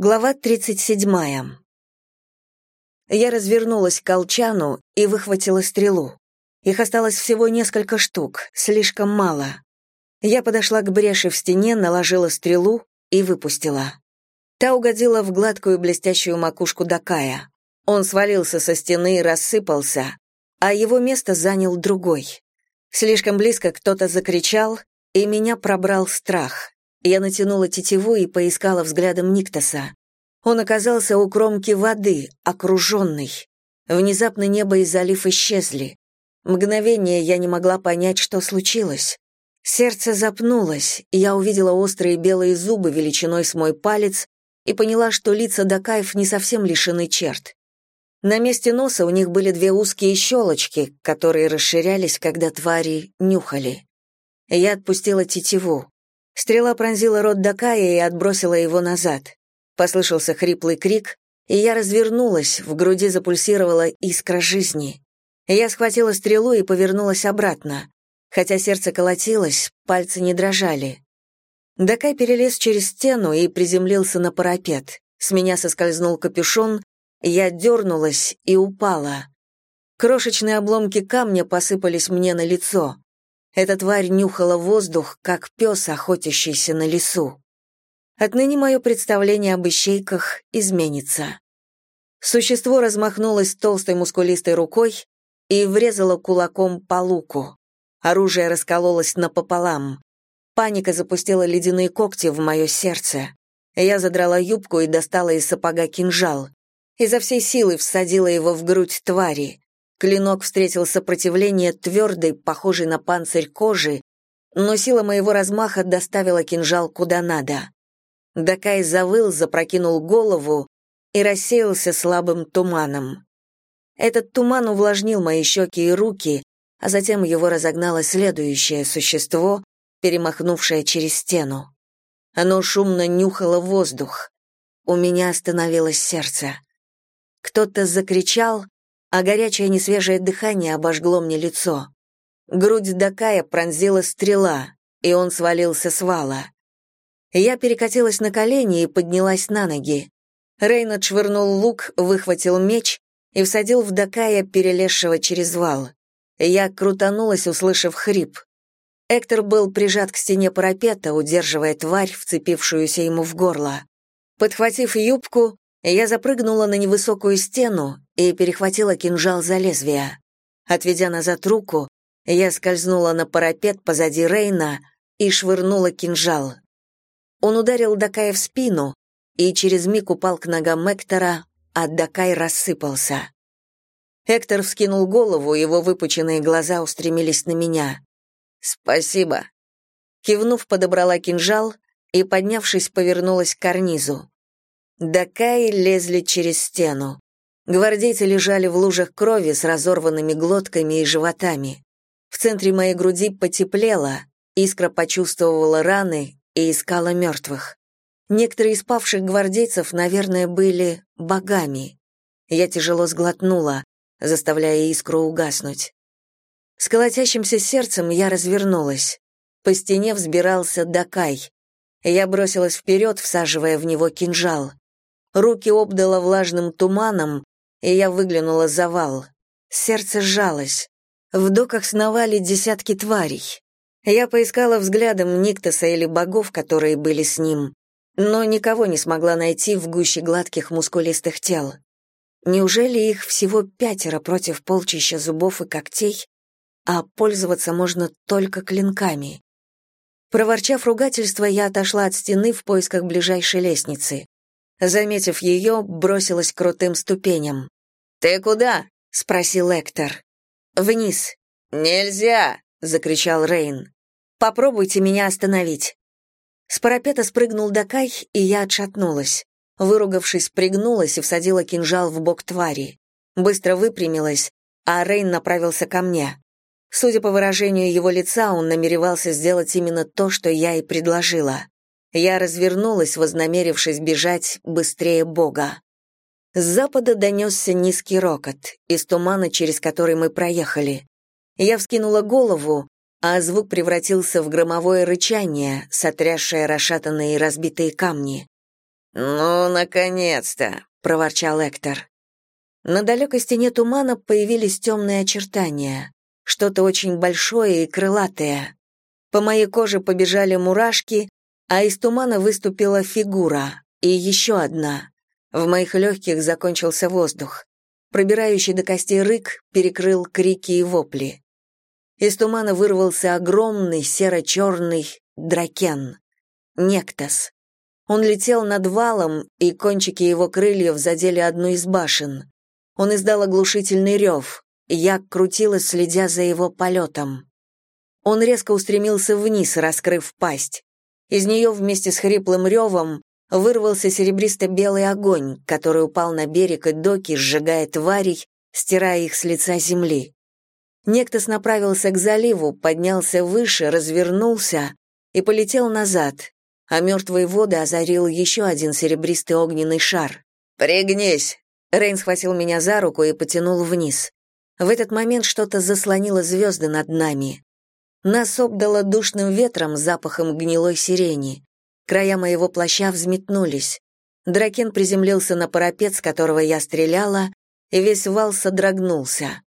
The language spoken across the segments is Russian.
Глава 37. Я развернулась к колчану и выхватила стрелу. Их осталось всего несколько штук, слишком мало. Я подошла к бреши в стене, наложила стрелу и выпустила. Та угодила в гладкую блестящую макушку Дакая. Он свалился со стены и рассыпался, а его место занял другой. Слишком близко кто-то закричал, и меня пробрал страх. Я натянула тетиву и поискала взглядом Никтоса. Он оказался у кромки воды, окруженный. Внезапно небо и залив исчезли. Мгновение я не могла понять, что случилось. Сердце запнулось, и я увидела острые белые зубы величиной с мой палец и поняла, что лица Дакаев не совсем лишены черт. На месте носа у них были две узкие щелочки, которые расширялись, когда твари нюхали. Я отпустила тетиву. Стрела пронзила рот Дакая и отбросила его назад. Послышался хриплый крик, и я развернулась, в груди запульсировала искра жизни. Я схватила стрелу и повернулась обратно. Хотя сердце колотилось, пальцы не дрожали. Дакай перелез через стену и приземлился на парапет. С меня соскользнул капюшон, я дернулась и упала. Крошечные обломки камня посыпались мне на лицо. Эта тварь нюхала воздух, как пес, охотящийся на лесу. Отныне мое представление об ищейках изменится. Существо размахнулось толстой мускулистой рукой и врезало кулаком по луку. Оружие раскололось напополам. Паника запустила ледяные когти в мое сердце. Я задрала юбку и достала из сапога кинжал. Изо всей силы всадила его в грудь твари. Клинок встретил сопротивление твердой, похожей на панцирь кожи, но сила моего размаха доставила кинжал куда надо. Дакай завыл, запрокинул голову и рассеялся слабым туманом. Этот туман увлажнил мои щеки и руки, а затем его разогнало следующее существо, перемахнувшее через стену. Оно шумно нюхало воздух. У меня остановилось сердце. Кто-то закричал, а горячее несвежее дыхание обожгло мне лицо. Грудь Дакая пронзила стрела, и он свалился с вала. Я перекатилась на колени и поднялась на ноги. Рейн отшвырнул лук, выхватил меч и всадил в Дакая, перелезшего через вал. Я крутанулась, услышав хрип. Эктор был прижат к стене парапета, удерживая тварь, вцепившуюся ему в горло. Подхватив юбку, я запрыгнула на невысокую стену и перехватила кинжал за лезвие. Отведя назад руку, я скользнула на парапет позади Рейна и швырнула кинжал. Он ударил Дакая в спину и через миг упал к ногам Эктора, а Дакай рассыпался. Эктор вскинул голову, его выпученные глаза устремились на меня. «Спасибо». Кивнув, подобрала кинжал и, поднявшись, повернулась к карнизу. Дакаи лезли через стену. Гвардейцы лежали в лужах крови с разорванными глотками и животами. В центре моей груди потеплело, искра почувствовала раны и искала мертвых. Некоторые из павших гвардейцев, наверное, были богами. Я тяжело сглотнула, заставляя искру угаснуть. С колотящимся сердцем я развернулась. По стене взбирался Дакай. Я бросилась вперед, всаживая в него кинжал. Руки обдало влажным туманом, и я выглянула за вал. Сердце сжалось. В доках сновали десятки тварей. Я поискала взглядом Никтоса или богов, которые были с ним, но никого не смогла найти в гуще гладких мускулистых тел. Неужели их всего пятеро против полчища зубов и когтей, а пользоваться можно только клинками? Проворчав ругательство, я отошла от стены в поисках ближайшей лестницы. Заметив ее, бросилась крутым ступеням. «Ты куда?» — спросил Эктор. «Вниз». «Нельзя!» — закричал Рейн. «Попробуйте меня остановить». С парапета спрыгнул Дакай, и я отшатнулась. Выругавшись, пригнулась и всадила кинжал в бок твари. Быстро выпрямилась, а Рейн направился ко мне. Судя по выражению его лица, он намеревался сделать именно то, что я и предложила. Я развернулась, вознамерившись бежать быстрее Бога. С запада донесся низкий рокот, из тумана, через который мы проехали. Я вскинула голову, а звук превратился в громовое рычание, сотрясшее расшатанные и разбитые камни. «Ну, наконец-то!» — проворчал Эктор. На далекой стене тумана появились темные очертания, что-то очень большое и крылатое. По моей коже побежали мурашки, а из тумана выступила фигура, и еще одна. В моих легких закончился воздух. Пробирающий до костей рык перекрыл крики и вопли. Из тумана вырвался огромный серо-черный дракен. Нектас. Он летел над валом, и кончики его крыльев задели одну из башен. Он издал оглушительный рев. Я крутилась, следя за его полетом. Он резко устремился вниз, раскрыв пасть. Из нее вместе с хриплым ревом вырвался серебристо-белый огонь, который упал на берег и доки, сжигая тварей, стирая их с лица земли. Нектос направился к заливу, поднялся выше, развернулся и полетел назад, а мертвые воды озарил еще один серебристый огненный шар. «Пригнись!» Рейн схватил меня за руку и потянул вниз. В этот момент что-то заслонило звезды над нами. Нас обдало душным ветром запахом гнилой сирени. Края моего плаща взметнулись. Дракен приземлился на парапет, с которого я стреляла, и весь вал содрогнулся.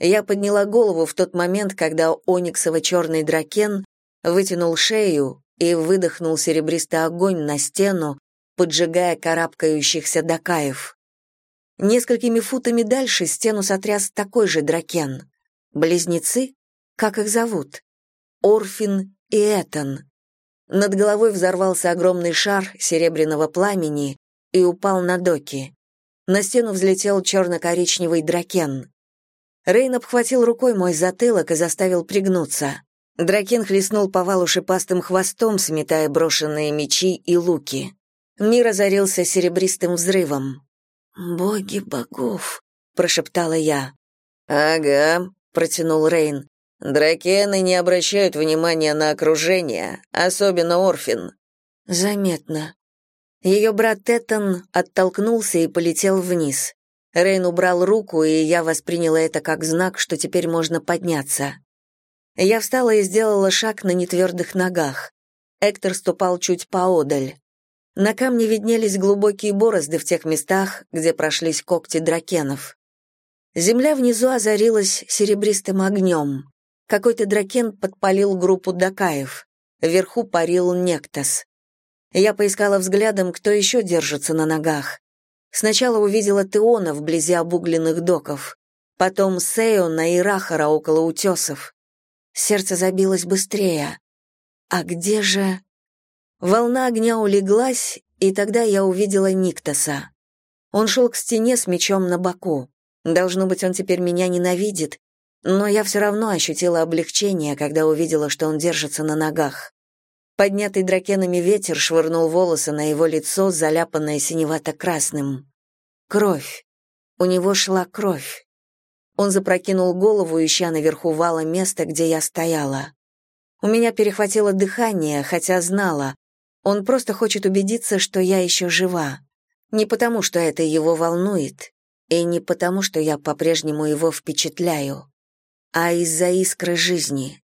Я подняла голову в тот момент, когда ониксово-черный дракен вытянул шею и выдохнул серебристый огонь на стену, поджигая карабкающихся дакаев. Несколькими футами дальше стену сотряс такой же дракен. Близнецы? Как их зовут? Орфин и Этан. Над головой взорвался огромный шар серебряного пламени и упал на доки. На стену взлетел черно-коричневый дракен. Рейн обхватил рукой мой затылок и заставил пригнуться. Дракен хлестнул по валу шипастым хвостом, сметая брошенные мечи и луки. Мир озарился серебристым взрывом. «Боги богов», — прошептала я. «Ага», — протянул Рейн. Дракены не обращают внимания на окружение, особенно Орфин. Заметно. Ее брат Теттон оттолкнулся и полетел вниз. Рейн убрал руку, и я восприняла это как знак, что теперь можно подняться. Я встала и сделала шаг на нетвердых ногах. Эктор ступал чуть поодаль. На камне виднелись глубокие борозды в тех местах, где прошлись когти дракенов. Земля внизу озарилась серебристым огнем. Какой-то дракен подпалил группу дакаев. Вверху парил Нектас. Я поискала взглядом, кто еще держится на ногах. Сначала увидела Теона вблизи обугленных доков, потом Сеона и Рахара около утесов. Сердце забилось быстрее. А где же... Волна огня улеглась, и тогда я увидела Никтаса. Он шел к стене с мечом на боку. Должно быть, он теперь меня ненавидит, но я все равно ощутила облегчение, когда увидела, что он держится на ногах. Поднятый дракенами ветер швырнул волосы на его лицо, заляпанное синевато-красным. Кровь. У него шла кровь. Он запрокинул голову, ища наверху вала место, где я стояла. У меня перехватило дыхание, хотя знала. Он просто хочет убедиться, что я еще жива. Не потому, что это его волнует, и не потому, что я по-прежнему его впечатляю а из-за искры жизни.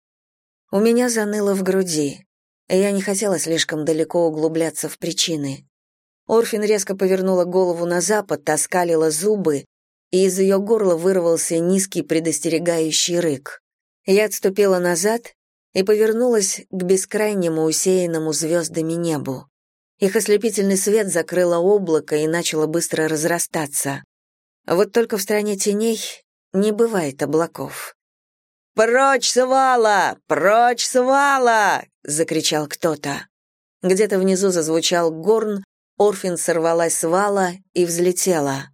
У меня заныло в груди. Я не хотела слишком далеко углубляться в причины. Орфин резко повернула голову на запад, оскалила зубы, и из ее горла вырвался низкий предостерегающий рык. Я отступила назад и повернулась к бескрайнему усеянному звездами небу. Их ослепительный свет закрыло облако и начало быстро разрастаться. Вот только в стране теней не бывает облаков. «Прочь с вала! Прочь с вала!» — закричал кто-то. Где-то внизу зазвучал горн, Орфин сорвалась с вала и взлетела.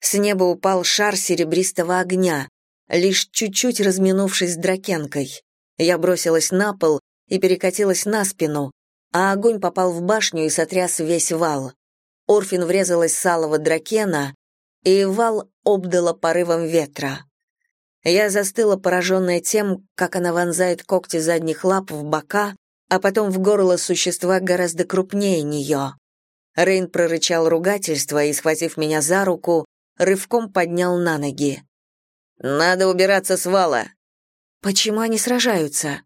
С неба упал шар серебристого огня, лишь чуть-чуть разминувшись с дракенкой. Я бросилась на пол и перекатилась на спину, а огонь попал в башню и сотряс весь вал. Орфин врезалась с алого дракена, и вал обдало порывом ветра. Я застыла, пораженная тем, как она вонзает когти задних лап в бока, а потом в горло существа гораздо крупнее нее. Рейн прорычал ругательство и, схватив меня за руку, рывком поднял на ноги. «Надо убираться с вала!» «Почему они сражаются?»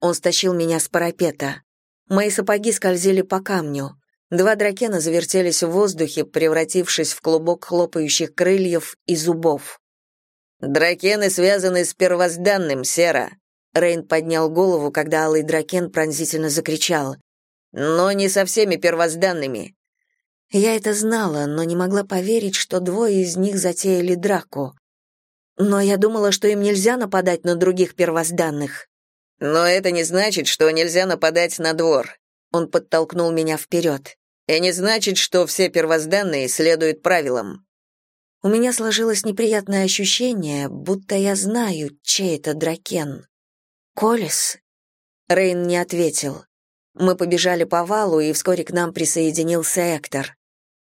Он стащил меня с парапета. Мои сапоги скользили по камню. Два дракена завертелись в воздухе, превратившись в клубок хлопающих крыльев и зубов. «Дракены связаны с первозданным, Сера!» Рейн поднял голову, когда алый дракен пронзительно закричал. «Но не со всеми первозданными. Я это знала, но не могла поверить, что двое из них затеяли драку. Но я думала, что им нельзя нападать на других первозданных. Но это не значит, что нельзя нападать на двор. Он подтолкнул меня вперед. И не значит, что все первозданные следуют правилам. У меня сложилось неприятное ощущение, будто я знаю, чей это дракен. Колес? Рейн не ответил. Мы побежали по валу, и вскоре к нам присоединился Эктор.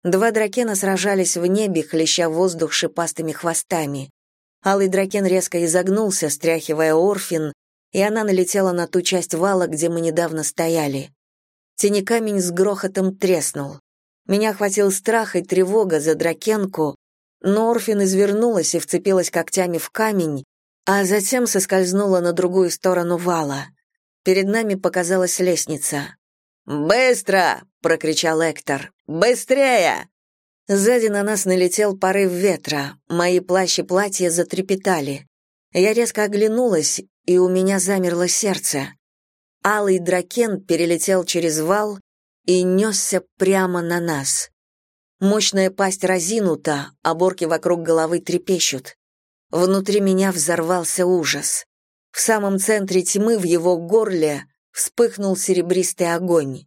Два дракена сражались в небе, хлеща воздух шипастыми хвостами. Алый дракен резко изогнулся, стряхивая Орфин, и она налетела на ту часть вала, где мы недавно стояли. Тенекамень с грохотом треснул. Меня охватил страх и тревога за дракенку, но Орфин извернулась и вцепилась когтями в камень, а затем соскользнула на другую сторону вала. Перед нами показалась лестница. «Быстро!» — прокричал Эктор. «Быстрее!» Сзади на нас налетел порыв ветра. Мои плащи и платья затрепетали. Я резко оглянулась, и у меня замерло сердце. Алый дракен перелетел через вал и несся прямо на нас. Мощная пасть разинута, оборки вокруг головы трепещут. Внутри меня взорвался ужас. В самом центре тьмы в его горле вспыхнул серебристый огонь.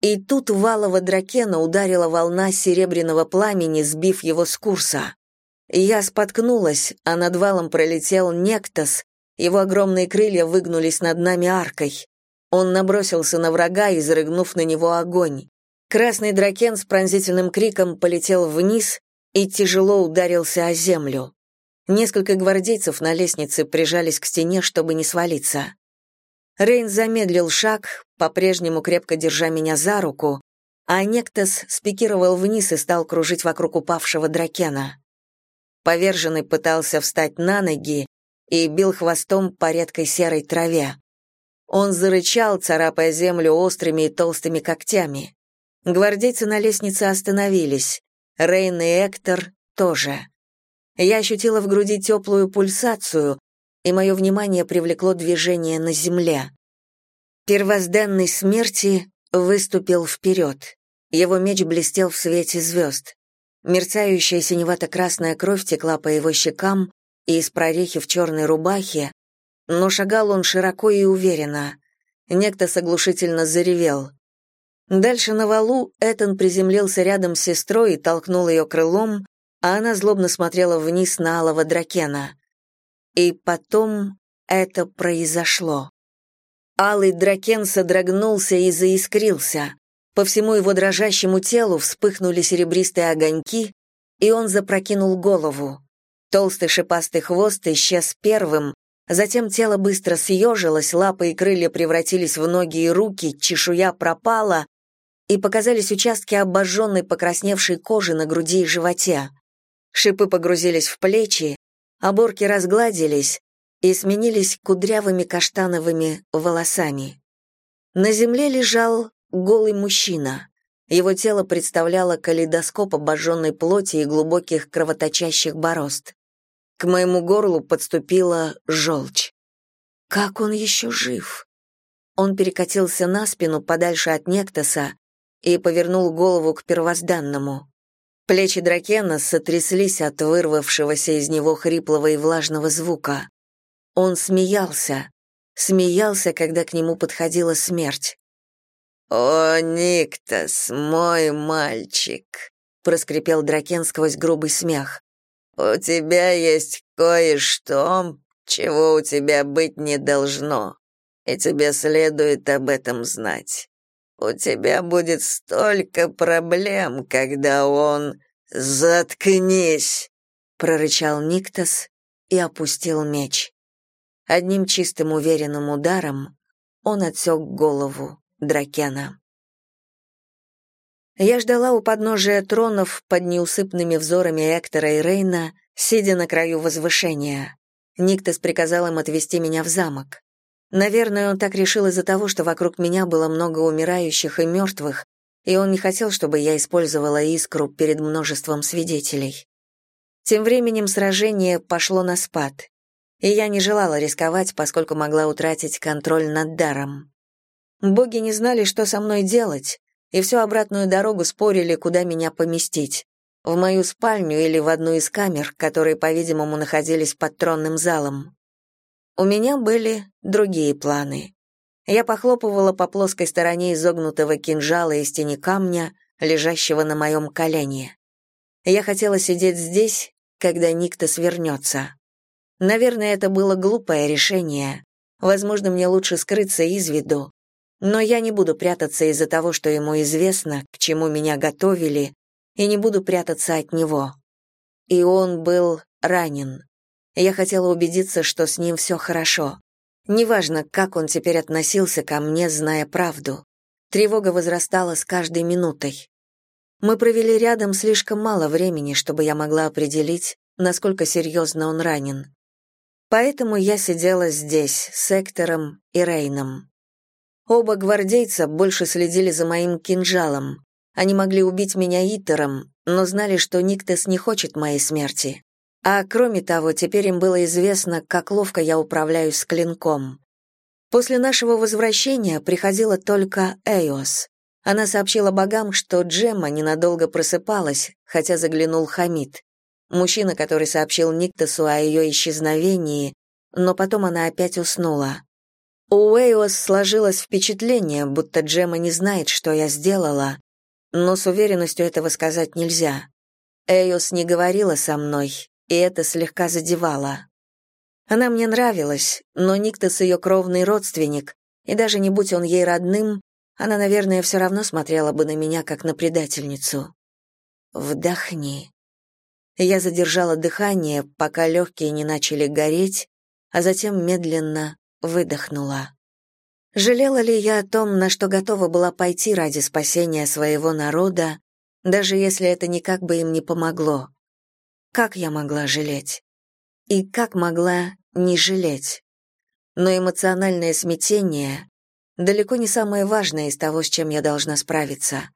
И тут валого дракена ударила волна серебряного пламени, сбив его с курса. Я споткнулась, а над валом пролетел Нектос, его огромные крылья выгнулись над нами аркой. Он набросился на врага, изрыгнув на него огонь. Красный дракен с пронзительным криком полетел вниз и тяжело ударился о землю. Несколько гвардейцев на лестнице прижались к стене, чтобы не свалиться. Рейн замедлил шаг, по-прежнему крепко держа меня за руку, а Нектос спикировал вниз и стал кружить вокруг упавшего дракена. Поверженный пытался встать на ноги и бил хвостом по редкой серой траве. Он зарычал, царапая землю острыми и толстыми когтями. Гвардейцы на лестнице остановились. Рейн и Эктор тоже. Я ощутила в груди теплую пульсацию, и мое внимание привлекло движение на земле. Первозданный смерти выступил вперед. Его меч блестел в свете звезд. Мерцающая синевато-красная кровь текла по его щекам и из прорехи в черной рубахе, но шагал он широко и уверенно. Некто соглушительно заревел. Дальше на валу Этан приземлился рядом с сестрой и толкнул ее крылом, а она злобно смотрела вниз на алого дракена. И потом это произошло. Алый дракен содрогнулся и заискрился. По всему его дрожащему телу вспыхнули серебристые огоньки, и он запрокинул голову. Толстый шипастый хвост исчез первым, затем тело быстро съежилось, лапы и крылья превратились в ноги и руки, чешуя пропала, и показались участки обожженной покрасневшей кожи на груди и животе. Шипы погрузились в плечи, оборки разгладились и сменились кудрявыми каштановыми волосами. На земле лежал голый мужчина. Его тело представляло калейдоскоп обожженной плоти и глубоких кровоточащих борозд. К моему горлу подступила желчь. Как он еще жив? Он перекатился на спину подальше от Нектоса и повернул голову к первозданному. Плечи Дракена сотряслись от вырвавшегося из него хриплого и влажного звука. Он смеялся, смеялся, когда к нему подходила смерть. «О, Никтас, мой мальчик!» — проскрипел Дракен сквозь грубый смех. «У тебя есть кое-что, чего у тебя быть не должно, и тебе следует об этом знать. У тебя будет столько проблем, когда он... Заткнись!» — прорычал Никтос и опустил меч. Одним чистым уверенным ударом он отсек голову Дракена. Я ждала у подножия тронов под неусыпными взорами Эктора и Рейна, сидя на краю возвышения. Никтос приказал им отвезти меня в замок. Наверное, он так решил из-за того, что вокруг меня было много умирающих и мертвых, и он не хотел, чтобы я использовала искру перед множеством свидетелей. Тем временем сражение пошло на спад, и я не желала рисковать, поскольку могла утратить контроль над даром. Боги не знали, что со мной делать, и всю обратную дорогу спорили, куда меня поместить в мою спальню или в одну из камер, которые, по-видимому, находились под тронным залом. У меня были другие планы. Я похлопывала по плоской стороне изогнутого кинжала из тени камня, лежащего на моем колене. Я хотела сидеть здесь, когда Никто свернется. Наверное, это было глупое решение. Возможно, мне лучше скрыться из виду. Но я не буду прятаться из-за того, что ему известно, к чему меня готовили, и не буду прятаться от него. И он был ранен. Я хотела убедиться, что с ним все хорошо. Неважно, как он теперь относился ко мне, зная правду. Тревога возрастала с каждой минутой. Мы провели рядом слишком мало времени, чтобы я могла определить, насколько серьезно он ранен. Поэтому я сидела здесь, с Эктором и Рейном. Оба гвардейца больше следили за моим кинжалом, они могли убить меня Итером, но знали, что Никтес не хочет моей смерти. А кроме того, теперь им было известно, как ловко я управляюсь с клинком. После нашего возвращения приходила только Эйос. Она сообщила богам, что Джемма ненадолго просыпалась, хотя заглянул Хамид. Мужчина, который сообщил Никтесу о ее исчезновении, но потом она опять уснула. У Эйос сложилось впечатление, будто Джемма не знает, что я сделала, но с уверенностью этого сказать нельзя. Эйос не говорила со мной, и это слегка задевало. Она мне нравилась, но Никтос ее кровный родственник, и даже не будь он ей родным, она, наверное, все равно смотрела бы на меня, как на предательницу. «Вдохни». Я задержала дыхание, пока легкие не начали гореть, а затем медленно выдохнула. Жалела ли я о том, на что готова была пойти ради спасения своего народа, даже если это никак бы им не помогло? Как я могла жалеть? И как могла не жалеть? Но эмоциональное смятение далеко не самое важное из того, с чем я должна справиться.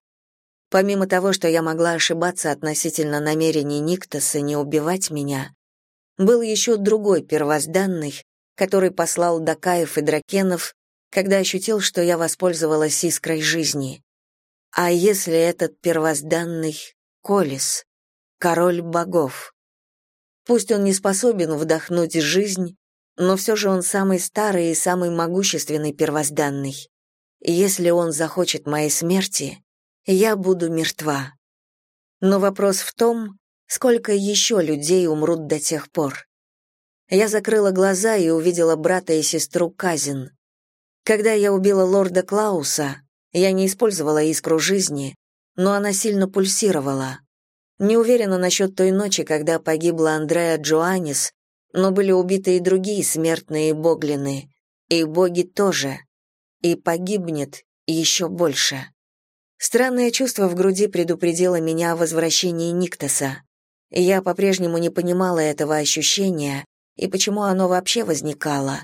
Помимо того, что я могла ошибаться относительно намерений Никтоса не убивать меня, был еще другой первозданный, который послал Дакаев и Дракенов когда ощутил, что я воспользовалась искрой жизни. А если этот первозданный Колес, король богов? Пусть он не способен вдохнуть жизнь, но все же он самый старый и самый могущественный первозданный. Если он захочет моей смерти, я буду мертва. Но вопрос в том, сколько еще людей умрут до тех пор. Я закрыла глаза и увидела брата и сестру Казин. Когда я убила лорда Клауса, я не использовала искру жизни, но она сильно пульсировала. Не уверена насчет той ночи, когда погибла Андреа Джоаннис, но были убиты и другие смертные боглины, и боги тоже. И погибнет еще больше. Странное чувство в груди предупредило меня о возвращении Никтоса. Я по-прежнему не понимала этого ощущения и почему оно вообще возникало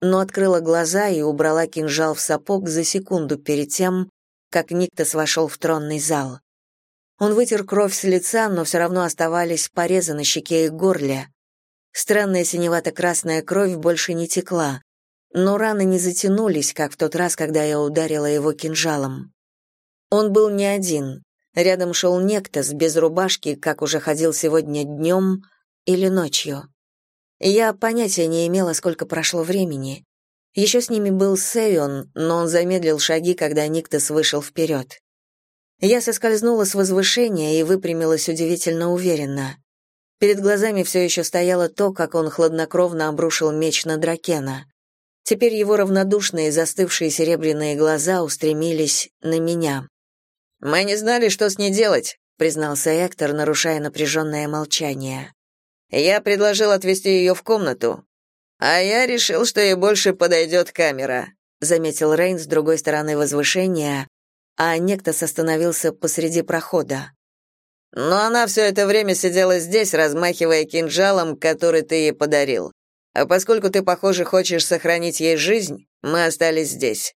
но открыла глаза и убрала кинжал в сапог за секунду перед тем, как Никтос вошел в тронный зал. Он вытер кровь с лица, но все равно оставались порезы на щеке и горле. Странная синевато-красная кровь больше не текла, но раны не затянулись, как в тот раз, когда я ударила его кинжалом. Он был не один. Рядом шел некто с без рубашки, как уже ходил сегодня днем или ночью. Я понятия не имела, сколько прошло времени. Еще с ними был Сейон, но он замедлил шаги, когда Никтос вышел вперед. Я соскользнула с возвышения и выпрямилась удивительно уверенно. Перед глазами все еще стояло то, как он хладнокровно обрушил меч на Дракена. Теперь его равнодушные застывшие серебряные глаза устремились на меня. «Мы не знали, что с ней делать», — признался Эктор, нарушая напряженное молчание. Я предложил отвезти ее в комнату. А я решил, что ей больше подойдет камера, заметил Рейн с другой стороны возвышения, а некто остановился посреди прохода. Но она все это время сидела здесь, размахивая кинжалом, который ты ей подарил. А поскольку ты, похоже, хочешь сохранить ей жизнь, мы остались здесь.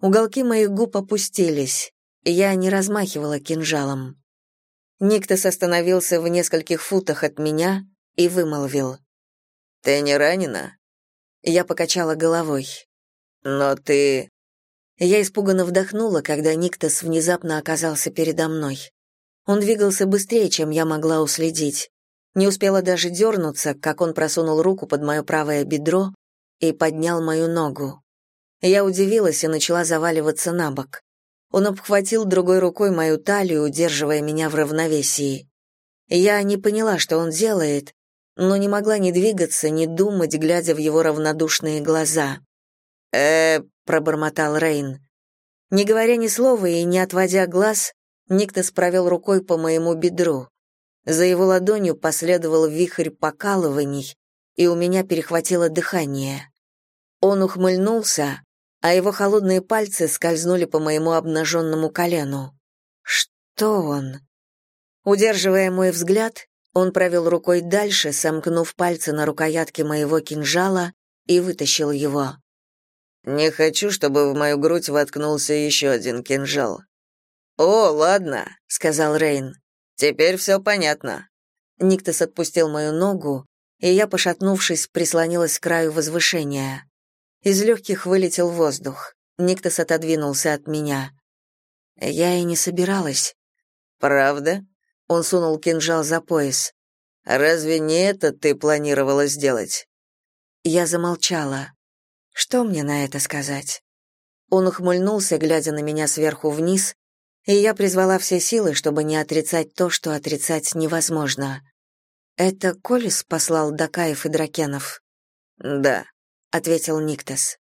Уголки моих губ опустились. я не размахивала кинжалом. Никтос остановился в нескольких футах от меня и вымолвил. «Ты не ранена?» Я покачала головой. «Но ты...» Я испуганно вдохнула, когда Никтос внезапно оказался передо мной. Он двигался быстрее, чем я могла уследить. Не успела даже дернуться, как он просунул руку под мое правое бедро и поднял мою ногу. Я удивилась и начала заваливаться на бок. Он обхватил другой рукой мою талию, удерживая меня в равновесии. Я не поняла, что он делает, но не могла ни двигаться, ни думать, глядя в его равнодушные глаза. э пробормотал Рейн. Не говоря ни слова и не отводя глаз, Никтос провел рукой по моему бедру. За его ладонью последовал вихрь покалываний, и у меня перехватило дыхание. Он ухмыльнулся, а его холодные пальцы скользнули по моему обнаженному колену. Что он? Удерживая мой взгляд, он провел рукой дальше, сомкнув пальцы на рукоятке моего кинжала и вытащил его. «Не хочу, чтобы в мою грудь воткнулся еще один кинжал». «О, ладно», — сказал Рейн. «Теперь все понятно». Никтос отпустил мою ногу, и я, пошатнувшись, прислонилась к краю возвышения. Из легких вылетел воздух. Никтос отодвинулся от меня. Я и не собиралась. «Правда?» Он сунул кинжал за пояс. «Разве не это ты планировала сделать?» Я замолчала. Что мне на это сказать? Он ухмыльнулся, глядя на меня сверху вниз, и я призвала все силы, чтобы не отрицать то, что отрицать невозможно. Это Колес послал Дакаев и Дракенов? Да ответил Никтас.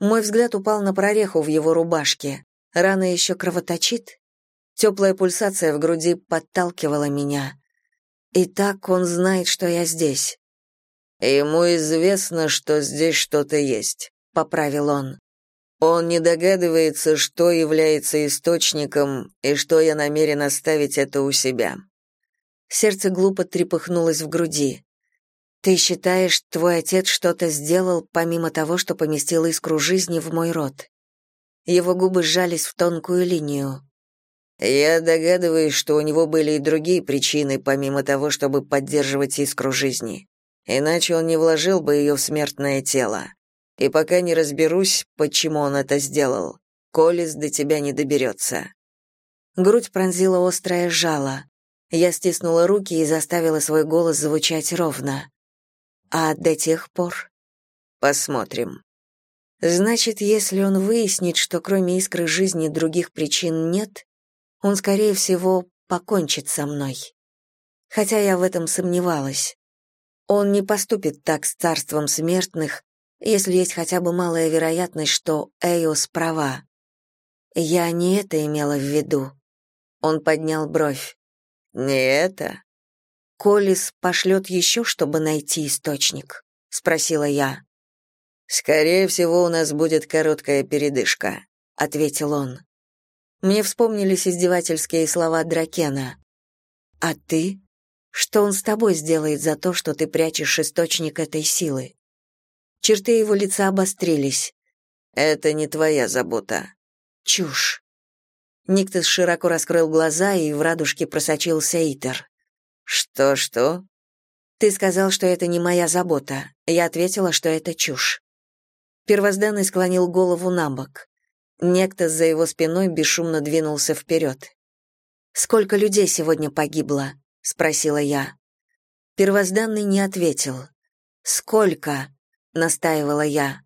Мой взгляд упал на прореху в его рубашке. Рана еще кровоточит. Теплая пульсация в груди подталкивала меня. И так он знает, что я здесь. Ему известно, что здесь что-то есть, поправил он. Он не догадывается, что является источником и что я намерен оставить это у себя. Сердце глупо трепыхнулось в груди. Ты считаешь, твой отец что-то сделал, помимо того, что поместил искру жизни в мой род? Его губы сжались в тонкую линию. Я догадываюсь, что у него были и другие причины, помимо того, чтобы поддерживать искру жизни. Иначе он не вложил бы ее в смертное тело. И пока не разберусь, почему он это сделал, Колес до тебя не доберется». Грудь пронзила острое жало. Я стиснула руки и заставила свой голос звучать ровно. А до тех пор посмотрим. Значит, если он выяснит, что кроме искры жизни других причин нет, он скорее всего покончит со мной. Хотя я в этом сомневалась. Он не поступит так с царством смертных, если есть хотя бы малая вероятность, что Эйос права. Я не это имела в виду. Он поднял бровь. Не это? Коллис пошлет еще, чтобы найти источник?» — спросила я. «Скорее всего, у нас будет короткая передышка», — ответил он. Мне вспомнились издевательские слова Дракена. «А ты? Что он с тобой сделает за то, что ты прячешь источник этой силы?» Черты его лица обострились. «Это не твоя забота». «Чушь». Никтес широко раскрыл глаза, и в радужке просочился Итер. Что-что? Ты сказал, что это не моя забота. Я ответила, что это чушь. Первозданный склонил голову на бок. Некто за его спиной бесшумно двинулся вперед. «Сколько людей сегодня погибло?» — спросила я. Первозданный не ответил. «Сколько?» — настаивала я.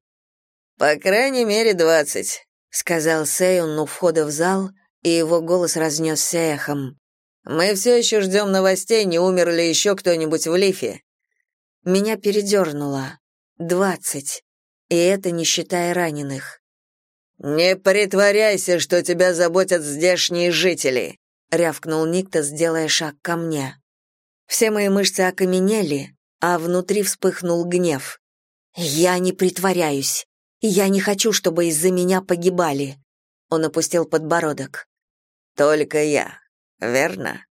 «По крайней мере, двадцать», — сказал Сейон у входа в зал, и его голос разнесся эхом. Мы все еще ждем новостей, не умер ли еще кто-нибудь в лифе. Меня передернуло. Двадцать. И это не считая раненых. «Не притворяйся, что тебя заботят здешние жители», — рявкнул Никто, сделая шаг ко мне. Все мои мышцы окаменели, а внутри вспыхнул гнев. «Я не притворяюсь. Я не хочу, чтобы из-за меня погибали». Он опустил подбородок. «Только я верно?»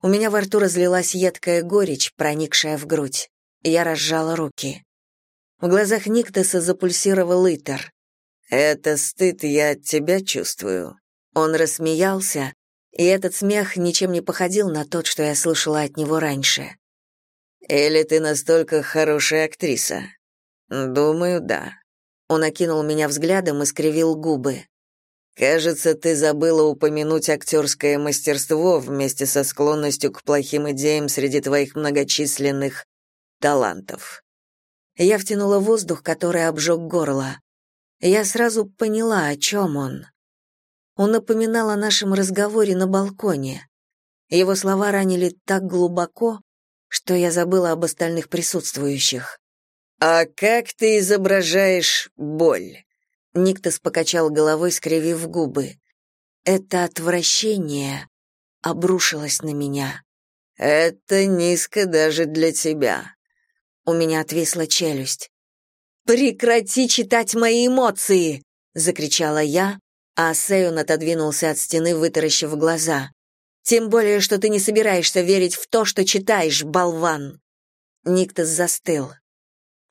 У меня во рту разлилась едкая горечь, проникшая в грудь. Я разжала руки. В глазах Никтоса запульсировал Итер. «Это стыд я от тебя чувствую». Он рассмеялся, и этот смех ничем не походил на тот, что я слышала от него раньше. «Или ты настолько хорошая актриса?» «Думаю, да». Он окинул меня взглядом и скривил губы. «Кажется, ты забыла упомянуть актерское мастерство вместе со склонностью к плохим идеям среди твоих многочисленных талантов». Я втянула воздух, который обжег горло. Я сразу поняла, о чем он. Он напоминал о нашем разговоре на балконе. Его слова ранили так глубоко, что я забыла об остальных присутствующих. «А как ты изображаешь боль?» Никтос покачал головой, скривив губы. Это отвращение обрушилось на меня. «Это низко даже для тебя». У меня отвисла челюсть. «Прекрати читать мои эмоции!» — закричала я, а Сейон отодвинулся от стены, вытаращив глаза. Тем более, что ты не собираешься верить в то, что читаешь, болван. Никтос застыл.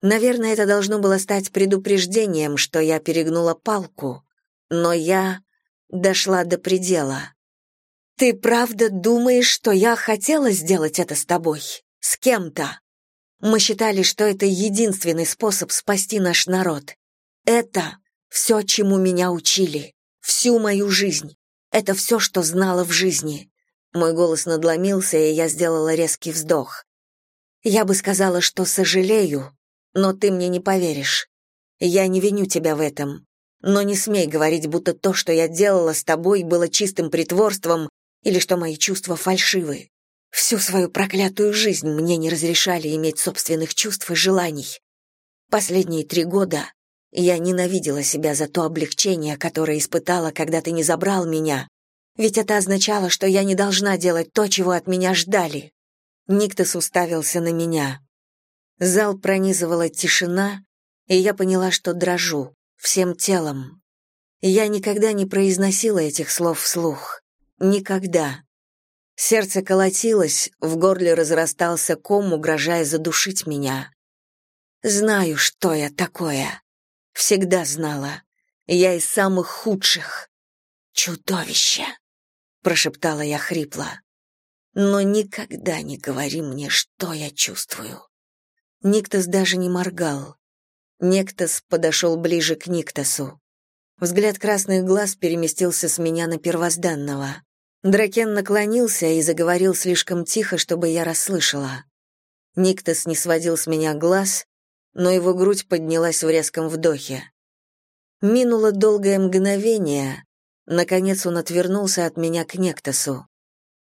Наверное, это должно было стать предупреждением, что я перегнула палку, но я дошла до предела. Ты правда думаешь, что я хотела сделать это с тобой? С кем-то? Мы считали, что это единственный способ спасти наш народ. Это все, чему меня учили. Всю мою жизнь. Это все, что знала в жизни. Мой голос надломился, и я сделала резкий вздох. Я бы сказала, что сожалею, но ты мне не поверишь. Я не виню тебя в этом. Но не смей говорить, будто то, что я делала с тобой, было чистым притворством или что мои чувства фальшивы. Всю свою проклятую жизнь мне не разрешали иметь собственных чувств и желаний. Последние три года я ненавидела себя за то облегчение, которое испытала, когда ты не забрал меня, ведь это означало, что я не должна делать то, чего от меня ждали. Никтос уставился на меня. Зал пронизывала тишина, и я поняла, что дрожу, всем телом. Я никогда не произносила этих слов вслух. Никогда. Сердце колотилось, в горле разрастался ком, угрожая задушить меня. Знаю, что я такое. Всегда знала. Я из самых худших. Чудовище прошептала я хрипло. Но никогда не говори мне, что я чувствую. Никтос даже не моргал. Нектос подошел ближе к Никтосу. Взгляд красных глаз переместился с меня на первозданного. Дракен наклонился и заговорил слишком тихо, чтобы я расслышала. Никтос не сводил с меня глаз, но его грудь поднялась в резком вдохе. Минуло долгое мгновение, Наконец он отвернулся от меня к Нектосу.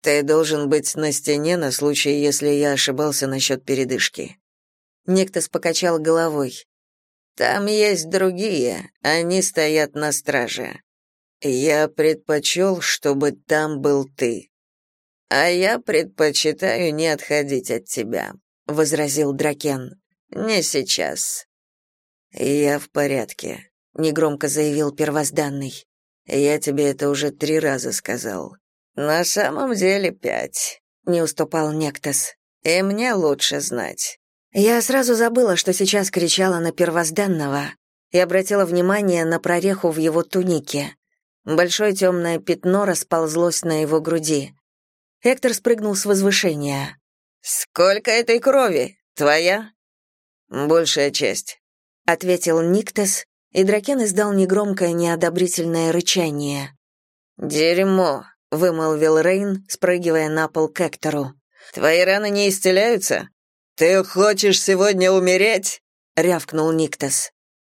«Ты должен быть на стене на случай, если я ошибался насчет передышки». Нектос покачал головой. «Там есть другие, они стоят на страже. Я предпочел, чтобы там был ты. А я предпочитаю не отходить от тебя», — возразил Дракен. «Не сейчас». «Я в порядке», — негромко заявил первозданный. Я тебе это уже три раза сказал. На самом деле пять. Не уступал Нектос. И мне лучше знать. Я сразу забыла, что сейчас кричала на первозданного, и обратила внимание на прореху в его тунике. Большое темное пятно расползлось на его груди. Эктор спрыгнул с возвышения. «Сколько этой крови? Твоя?» «Большая часть», — ответил Никтес и Дракен издал негромкое неодобрительное рычание. «Дерьмо», — вымолвил Рейн, спрыгивая на пол к Эктору. «Твои раны не исцеляются? Ты хочешь сегодня умереть?» — рявкнул Никтас.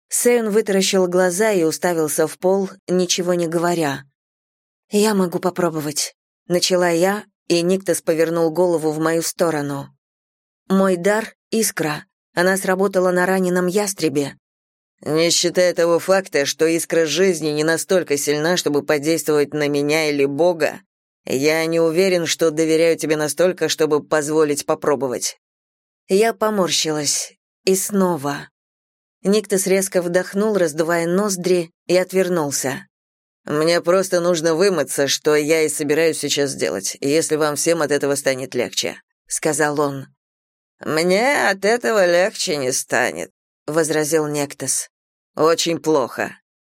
Сейн вытаращил глаза и уставился в пол, ничего не говоря. «Я могу попробовать», — начала я, и Никтас повернул голову в мою сторону. «Мой дар — искра. Она сработала на раненом ястребе. Не считая того факта, что искра жизни не настолько сильна, чтобы подействовать на меня или Бога, я не уверен, что доверяю тебе настолько, чтобы позволить попробовать. Я поморщилась. И снова. Никтос резко вдохнул, раздувая ноздри, и отвернулся. Мне просто нужно вымыться, что я и собираюсь сейчас сделать, если вам всем от этого станет легче, сказал он. Мне от этого легче не станет, возразил Нектос. Очень плохо.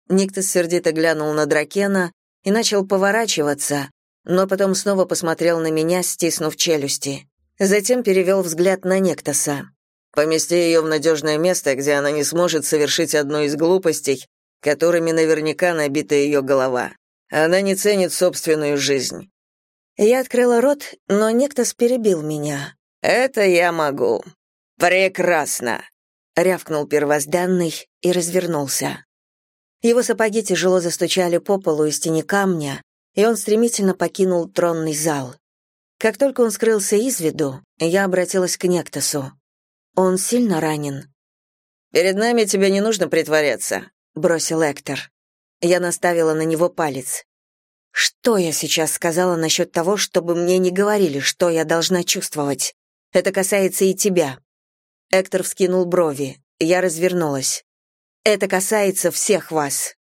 Никтос сердито глянул на Дракена, и начал поворачиваться, но потом снова посмотрел на меня, стиснув челюсти. Затем перевел взгляд на Нектоса. «Помести ее в надежное место, где она не сможет совершить одну из глупостей, которыми наверняка набита ее голова. Она не ценит собственную жизнь». Я открыла рот, но Нектос перебил меня. «Это я могу. Прекрасно!» — рявкнул первозданный и развернулся. Его сапоги тяжело застучали по полу из тени камня, и он стремительно покинул тронный зал. Как только он скрылся из виду, я обратилась к Нектосу. «Он сильно ранен?» «Перед нами тебе не нужно притворяться», — бросил Эктор. Я наставила на него палец. «Что я сейчас сказала насчет того, чтобы мне не говорили, что я должна чувствовать? Это касается и тебя». Эктор вскинул брови. Я развернулась. «Это касается всех вас».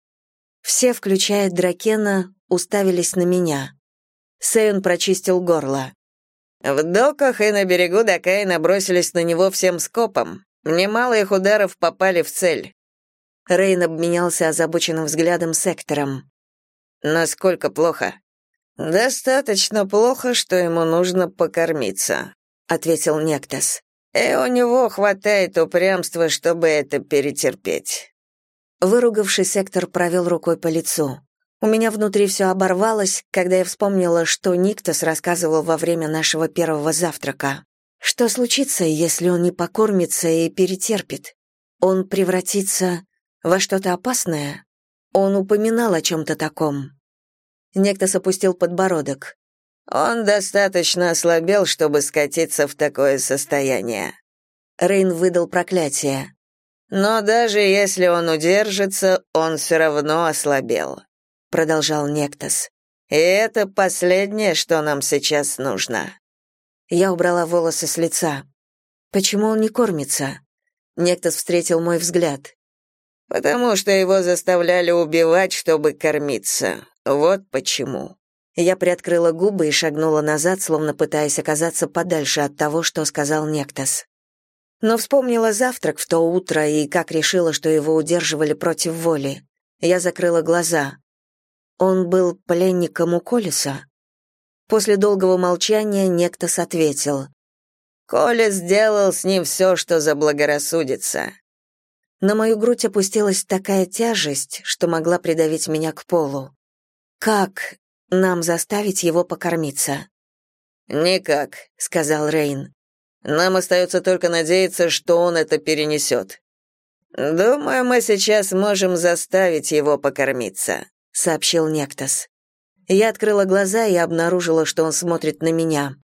Все, включая Дракена, уставились на меня. Сейон прочистил горло. В доках и на берегу Дакай набросились на него всем скопом. Немало их ударов попали в цель. Рейн обменялся озабоченным взглядом с Эктором. «Насколько плохо?» «Достаточно плохо, что ему нужно покормиться», — ответил Нектас. «И у него хватает упрямства, чтобы это перетерпеть». Выругавшись, Эктор провел рукой по лицу. У меня внутри все оборвалось, когда я вспомнила, что Никтос рассказывал во время нашего первого завтрака. Что случится, если он не покормится и перетерпит? Он превратится во что-то опасное? Он упоминал о чем-то таком. Нектос опустил подбородок. Он достаточно ослабел, чтобы скатиться в такое состояние. Рейн выдал проклятие. Но даже если он удержится, он все равно ослабел продолжал Нектос. И это последнее, что нам сейчас нужно. Я убрала волосы с лица. Почему он не кормится? Нектос встретил мой взгляд. Потому что его заставляли убивать, чтобы кормиться. Вот почему. Я приоткрыла губы и шагнула назад, словно пытаясь оказаться подальше от того, что сказал Нектос. Но вспомнила завтрак в то утро и как решила, что его удерживали против воли. Я закрыла глаза. Он был пленником у Колеса? После долгого молчания Нектос ответил. «Колес сделал с ним все, что заблагорассудится». На мою грудь опустилась такая тяжесть, что могла придавить меня к полу. «Как нам заставить его покормиться?» «Никак», — сказал Рейн. «Нам остается только надеяться, что он это перенесет. Думаю, мы сейчас можем заставить его покормиться. — сообщил Нектос. Я открыла глаза и обнаружила, что он смотрит на меня.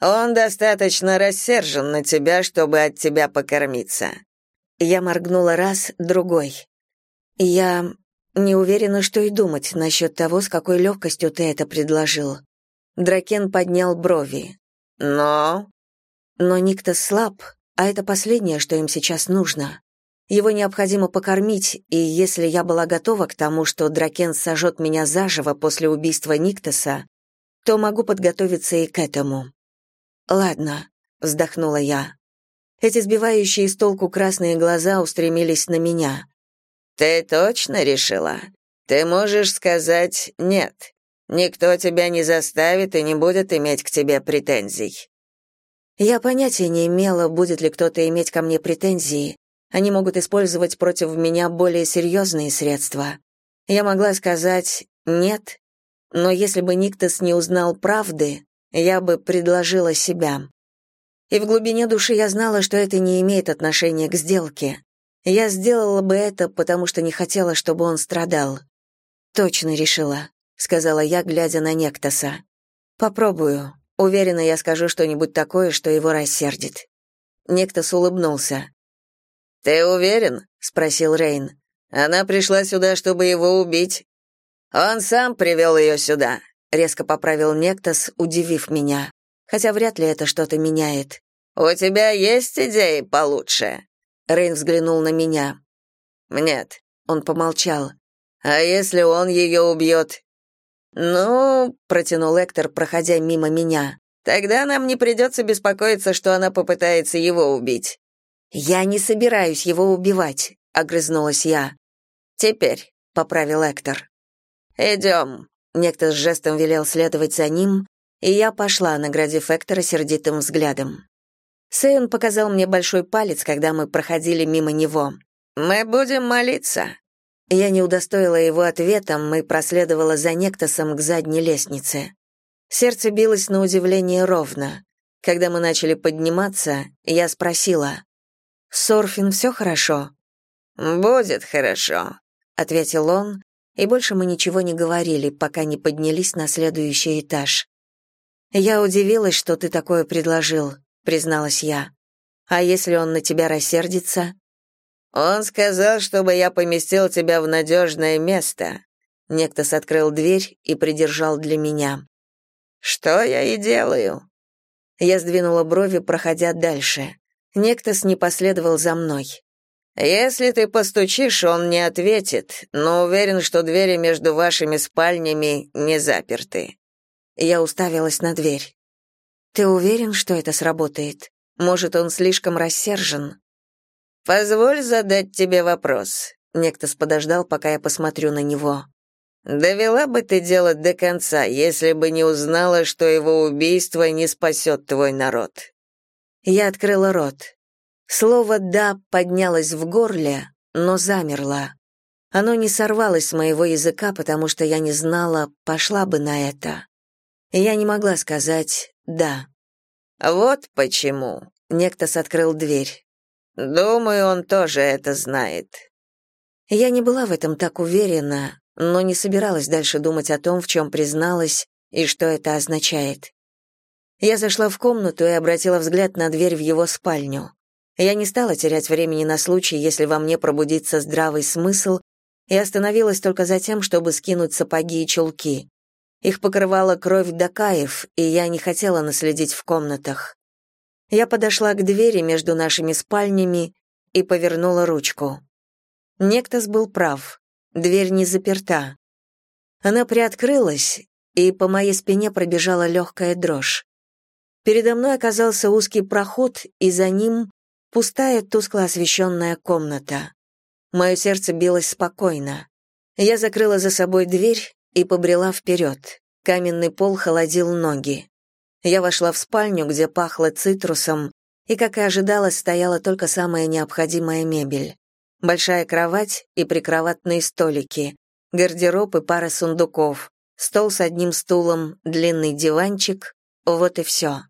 «Он достаточно рассержен на тебя, чтобы от тебя покормиться». Я моргнула раз, другой. Я не уверена, что и думать насчет того, с какой легкостью ты это предложил. Дракен поднял брови. «Но...» «Но Никтос слаб, а это последнее, что им сейчас нужно. Его необходимо покормить, и если я была готова к тому, что Дракен сожжет меня заживо после убийства Никтоса, то могу подготовиться и к этому. «Ладно», — вздохнула я. Эти сбивающие с толку красные глаза устремились на меня. «Ты точно решила? Ты можешь сказать «нет». Никто тебя не заставит и не будет иметь к тебе претензий». Я понятия не имела, будет ли кто-то иметь ко мне претензии, они могут использовать против меня более серьезные средства. Я могла сказать «нет», но если бы Никтос не узнал правды, я бы предложила себя. И в глубине души я знала, что это не имеет отношения к сделке. Я сделала бы это, потому что не хотела, чтобы он страдал. Точно решила, сказала я, глядя на Нектоса. Попробую. Уверена, я скажу что-нибудь такое, что его рассердит. Нектос улыбнулся. «Ты уверен?» — спросил Рейн. «Она пришла сюда, чтобы его убить». «Он сам привел ее сюда», — резко поправил Нектос, удивив меня. Хотя вряд ли это что-то меняет. «У тебя есть идеи получше?» Рейн взглянул на меня. «Нет», — он помолчал. «А если он ее убьет?» «Ну», — протянул Эктор, проходя мимо меня, «тогда нам не придется беспокоиться, что она попытается его убить. «Я не собираюсь его убивать», — огрызнулась я. «Теперь», — поправил Эктор. «Идем». Некто с жестом велел следовать за ним, и я пошла, наградив Эктора сердитым взглядом. Сейн показал мне большой палец, когда мы проходили мимо него. «Мы будем молиться». Я не удостоила его ответом и проследовала за Нектосом к задней лестнице. Сердце билось на удивление ровно. Когда мы начали подниматься, я спросила, «Сорфин, все хорошо?» «Будет хорошо», — ответил он, и больше мы ничего не говорили, пока не поднялись на следующий этаж. «Я удивилась, что ты такое предложил», — призналась я. «А если он на тебя рассердится?» «Он сказал, чтобы я поместил тебя в надежное место». Некто открыл дверь и придержал для меня. «Что я и делаю». Я сдвинула брови, проходя дальше. Нектос не последовал за мной. Если ты постучишь, он не ответит, но уверен, что двери между вашими спальнями не заперты. Я уставилась на дверь. Ты уверен, что это сработает? Может, он слишком рассержен? Позволь задать тебе вопрос. Некто подождал, пока я посмотрю на него. Довела бы ты дело до конца, если бы не узнала, что его убийство не спасет твой народ. Я открыла рот. Слово «да» поднялось в горле, но замерло. Оно не сорвалось с моего языка, потому что я не знала, пошла бы на это. Я не могла сказать «да». «Вот почему», — Нектос открыл дверь. «Думаю, он тоже это знает». Я не была в этом так уверена, но не собиралась дальше думать о том, в чем призналась и что это означает. Я зашла в комнату и обратила взгляд на дверь в его спальню. Я не стала терять времени на случай, если во мне пробудится здравый смысл, и остановилась только за тем, чтобы скинуть сапоги и чулки. Их покрывала кровь Дакаев, и я не хотела наследить в комнатах. Я подошла к двери между нашими спальнями и повернула ручку. Нектос был прав. Дверь не заперта. Она приоткрылась, и по моей спине пробежала легкая дрожь. Передо мной оказался узкий проход, и за ним Пустая, тускло освещенная комната. Мое сердце билось спокойно. Я закрыла за собой дверь и побрела вперед. Каменный пол холодил ноги. Я вошла в спальню, где пахло цитрусом, и, как и ожидалось, стояла только самая необходимая мебель. Большая кровать и прикроватные столики, гардероб и пара сундуков, стол с одним стулом, длинный диванчик — вот и все.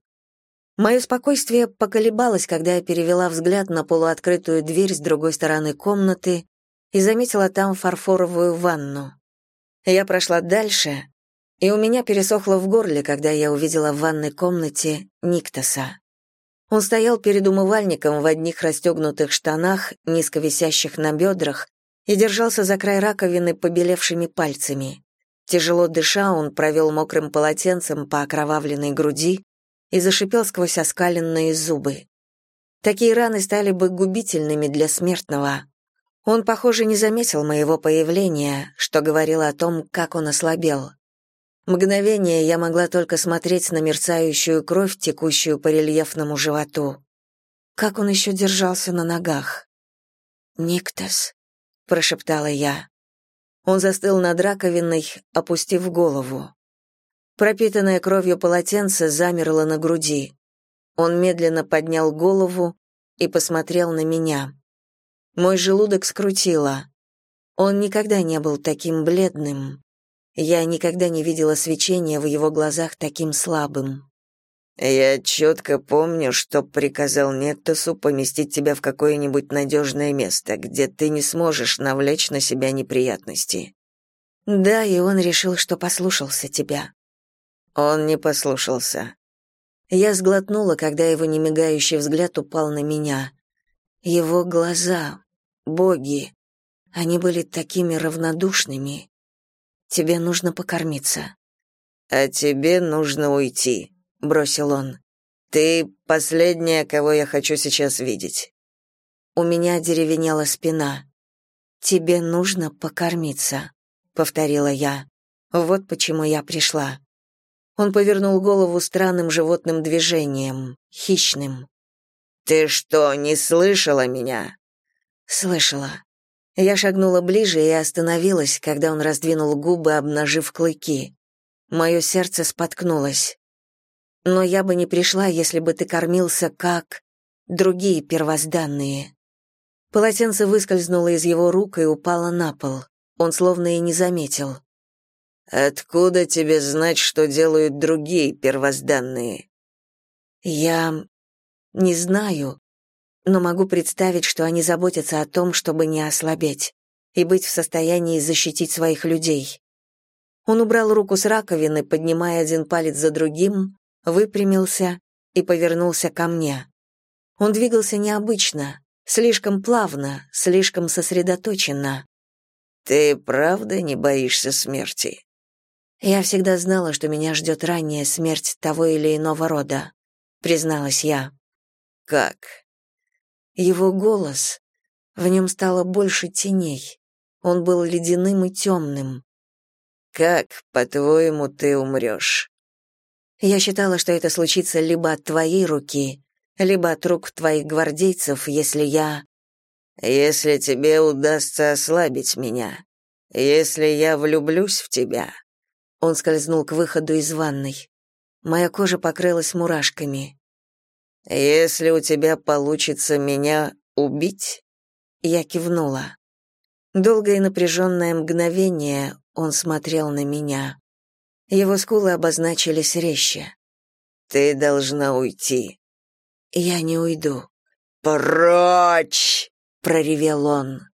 Мое спокойствие поколебалось, когда я перевела взгляд на полуоткрытую дверь с другой стороны комнаты и заметила там фарфоровую ванну. Я прошла дальше, и у меня пересохло в горле, когда я увидела в ванной комнате Никтоса. Он стоял перед умывальником в одних расстегнутых штанах, низко висящих на бедрах, и держался за край раковины побелевшими пальцами. Тяжело дыша, он провел мокрым полотенцем по окровавленной груди, и зашипел сквозь оскаленные зубы. Такие раны стали бы губительными для смертного. Он, похоже, не заметил моего появления, что говорило о том, как он ослабел. Мгновение я могла только смотреть на мерцающую кровь, текущую по рельефному животу. Как он еще держался на ногах? «Никтас», — прошептала я. Он застыл над раковиной, опустив голову. Пропитанное кровью полотенце замерло на груди. Он медленно поднял голову и посмотрел на меня. Мой желудок скрутило. Он никогда не был таким бледным. Я никогда не видела свечения в его глазах таким слабым. «Я четко помню, что приказал Нектосу поместить тебя в какое-нибудь надежное место, где ты не сможешь навлечь на себя неприятности». «Да, и он решил, что послушался тебя. Он не послушался. Я сглотнула, когда его немигающий взгляд упал на меня. Его глаза, боги, они были такими равнодушными. Тебе нужно покормиться. А тебе нужно уйти, бросил он. Ты последняя, кого я хочу сейчас видеть. У меня деревенела спина. Тебе нужно покормиться, повторила я. Вот почему я пришла. Он повернул голову странным животным движением, хищным. «Ты что, не слышала меня?» «Слышала». Я шагнула ближе и остановилась, когда он раздвинул губы, обнажив клыки. Мое сердце споткнулось. Но я бы не пришла, если бы ты кормился как другие первозданные. Полотенце выскользнуло из его рук и упало на пол. Он словно и не заметил. Откуда тебе знать, что делают другие первозданные? Я не знаю, но могу представить, что они заботятся о том, чтобы не ослабеть и быть в состоянии защитить своих людей. Он убрал руку с раковины, поднимая один палец за другим, выпрямился и повернулся ко мне. Он двигался необычно, слишком плавно, слишком сосредоточенно. «Ты правда не боишься смерти?» Я всегда знала, что меня ждет ранняя смерть того или иного рода, призналась я. Как? Его голос, в нем стало больше теней. Он был ледяным и темным. Как, по-твоему, ты умрешь?» Я считала, что это случится либо от твоей руки, либо от рук твоих гвардейцев, если я... Если тебе удастся ослабить меня, если я влюблюсь в тебя, он скользнул к выходу из ванной. Моя кожа покрылась мурашками. «Если у тебя получится меня убить?» Я кивнула. Долгое напряженное мгновение он смотрел на меня. Его скулы обозначились резче. «Ты должна уйти». «Я не уйду». «Прочь!» — проревел он.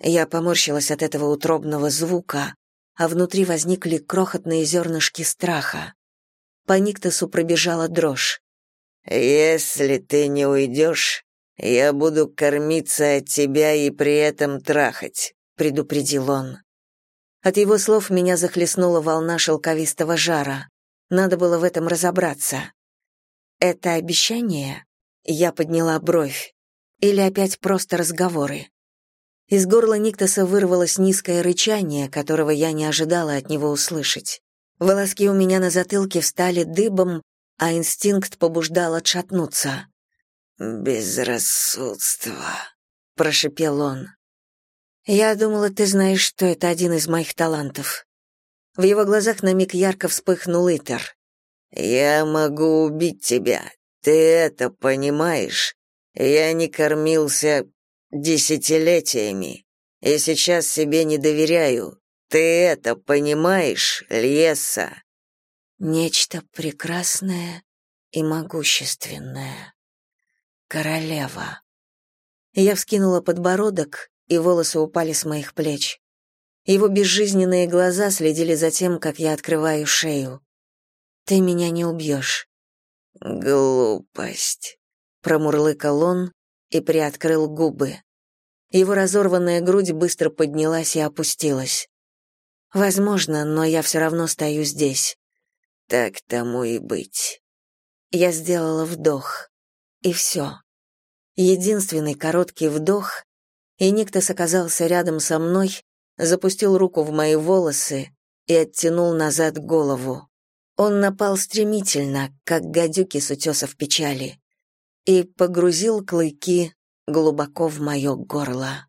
Я поморщилась от этого утробного звука, а внутри возникли крохотные зернышки страха. По Никтосу пробежала дрожь. «Если ты не уйдешь, я буду кормиться от тебя и при этом трахать», — предупредил он. От его слов меня захлестнула волна шелковистого жара. Надо было в этом разобраться. «Это обещание?» Я подняла бровь. «Или опять просто разговоры?» Из горла Никтоса вырвалось низкое рычание, которого я не ожидала от него услышать. Волоски у меня на затылке встали дыбом, а инстинкт побуждал отшатнуться. «Безрассудство», — прошепел он. «Я думала, ты знаешь, что это один из моих талантов». В его глазах на миг ярко вспыхнул Итер. «Я могу убить тебя, ты это понимаешь? Я не кормился десятилетиями, и сейчас себе не доверяю. Ты это понимаешь, Льеса?» «Нечто прекрасное и могущественное. Королева». Я вскинула подбородок, и волосы упали с моих плеч. Его безжизненные глаза следили за тем, как я открываю шею. «Ты меня не убьешь». «Глупость», — промурлыкал он, и приоткрыл губы. Его разорванная грудь быстро поднялась и опустилась. Возможно, но я все равно стою здесь. Так тому и быть. Я сделала вдох. И все. Единственный короткий вдох, и Никтос оказался рядом со мной, запустил руку в мои волосы и оттянул назад голову. Он напал стремительно, как гадюки с утесов печали и погрузил клыки глубоко в мое горло.